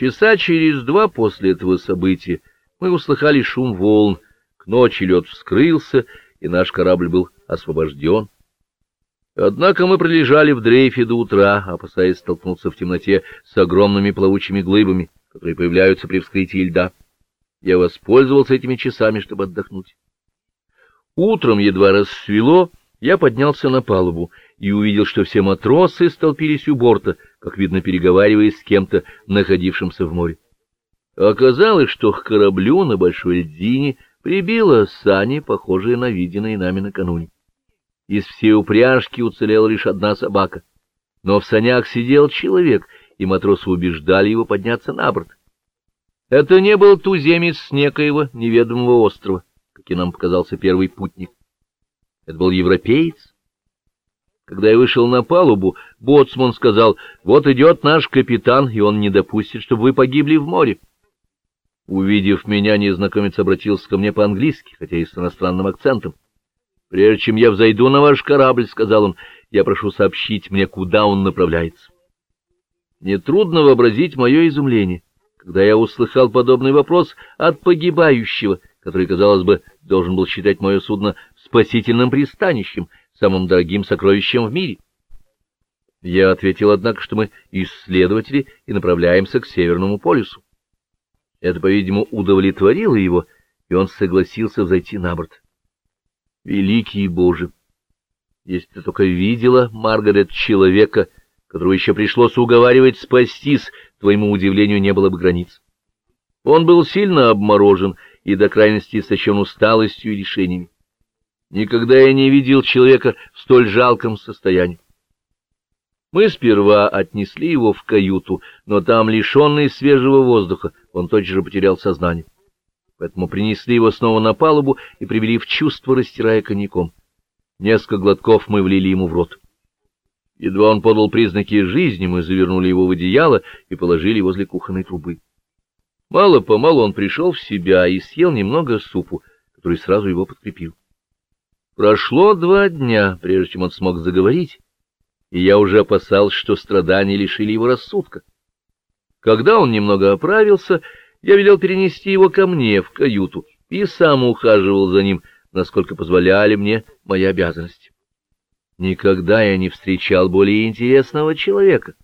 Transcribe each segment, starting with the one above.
Часа через два после этого события мы услыхали шум волн, к ночи лед вскрылся, и наш корабль был освобожден. Однако мы пролежали в дрейфе до утра, опасаясь столкнуться в темноте с огромными плавучими глыбами, которые появляются при вскрытии льда. Я воспользовался этими часами, чтобы отдохнуть. Утром едва рассвело, я поднялся на палубу и увидел, что все матросы столпились у борта, как видно, переговариваясь с кем-то, находившимся в море. Оказалось, что к кораблю на большой льдине прибило сани, похожие на виденные нами накануне. Из всей упряжки уцелела лишь одна собака, но в санях сидел человек, и матросы убеждали его подняться на борт. Это не был туземец с некоего неведомого острова, как и нам показался первый путник. Это был европеец. Когда я вышел на палубу, боцман сказал, вот идет наш капитан, и он не допустит, чтобы вы погибли в море. Увидев меня, незнакомец обратился ко мне по-английски, хотя и с иностранным акцентом. «Прежде чем я взойду на ваш корабль, — сказал он, — я прошу сообщить мне, куда он направляется». Нетрудно вообразить мое изумление когда я услыхал подобный вопрос от погибающего, который, казалось бы, должен был считать мое судно спасительным пристанищем, самым дорогим сокровищем в мире. Я ответил, однако, что мы исследователи и направляемся к Северному полюсу. Это, по-видимому, удовлетворило его, и он согласился взойти на борт. Великий Боже! Если ты только видела, Маргарет, человека, которого еще пришлось уговаривать спастись, твоему удивлению не было бы границ. Он был сильно обморожен и до крайности истощен усталостью и решениями. Никогда я не видел человека в столь жалком состоянии. Мы сперва отнесли его в каюту, но там, лишенный свежего воздуха, он тотчас же потерял сознание. Поэтому принесли его снова на палубу и привели в чувство, растирая коньяком. Несколько глотков мы влили ему в рот. Едва он подал признаки жизни, мы завернули его в одеяло и положили возле кухонной трубы. Мало-помалу он пришел в себя и съел немного супу, который сразу его подкрепил. Прошло два дня, прежде чем он смог заговорить, и я уже опасался, что страдания лишили его рассудка. Когда он немного оправился, я велел перенести его ко мне в каюту и сам ухаживал за ним, насколько позволяли мне мои обязанности. Никогда я не встречал более интересного человека.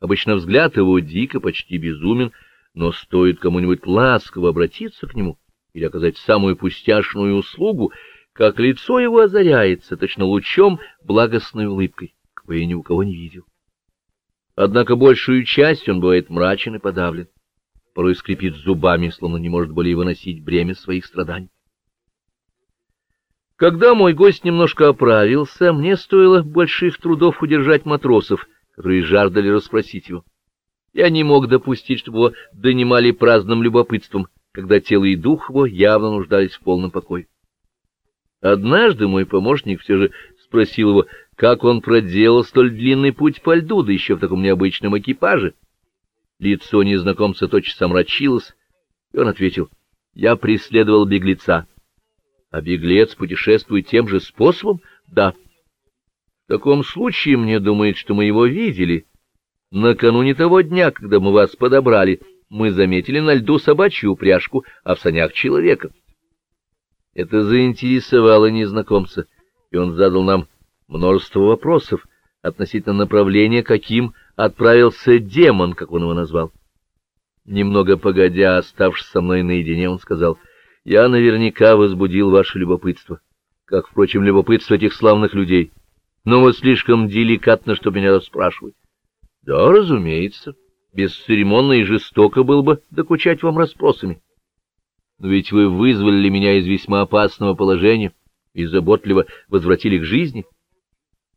Обычно взгляд его дико, почти безумен, но стоит кому-нибудь ласково обратиться к нему или оказать самую пустяшную услугу, как лицо его озаряется точно лучом благостной улыбкой, какой я ни у кого не видел. Однако большую часть он бывает мрачен и подавлен, порой скрипит зубами, словно не может более выносить бремя своих страданий. Когда мой гость немножко оправился, мне стоило больших трудов удержать матросов, которые жаждали расспросить его. Я не мог допустить, чтобы его донимали праздным любопытством, когда тело и дух его явно нуждались в полном покое. Однажды мой помощник все же спросил его, как он проделал столь длинный путь по льду, да еще в таком необычном экипаже. Лицо незнакомца тотчас омрачилось, и он ответил, «Я преследовал беглеца». А беглец путешествует тем же способом? Да. В таком случае мне думает, что мы его видели. Накануне того дня, когда мы вас подобрали, мы заметили на льду собачью упряжку, а в санях человека. Это заинтересовало незнакомца, и он задал нам множество вопросов относительно направления, каким отправился демон, как он его назвал. Немного погодя, оставшись со мной наедине, он сказал — я наверняка возбудил ваше любопытство, как, впрочем, любопытство этих славных людей. Но вы слишком деликатно, чтобы меня расспрашивать. Да, разумеется, бесцеремонно и жестоко было бы докучать вам расспросами. Но ведь вы вызвали меня из весьма опасного положения и заботливо возвратили к жизни.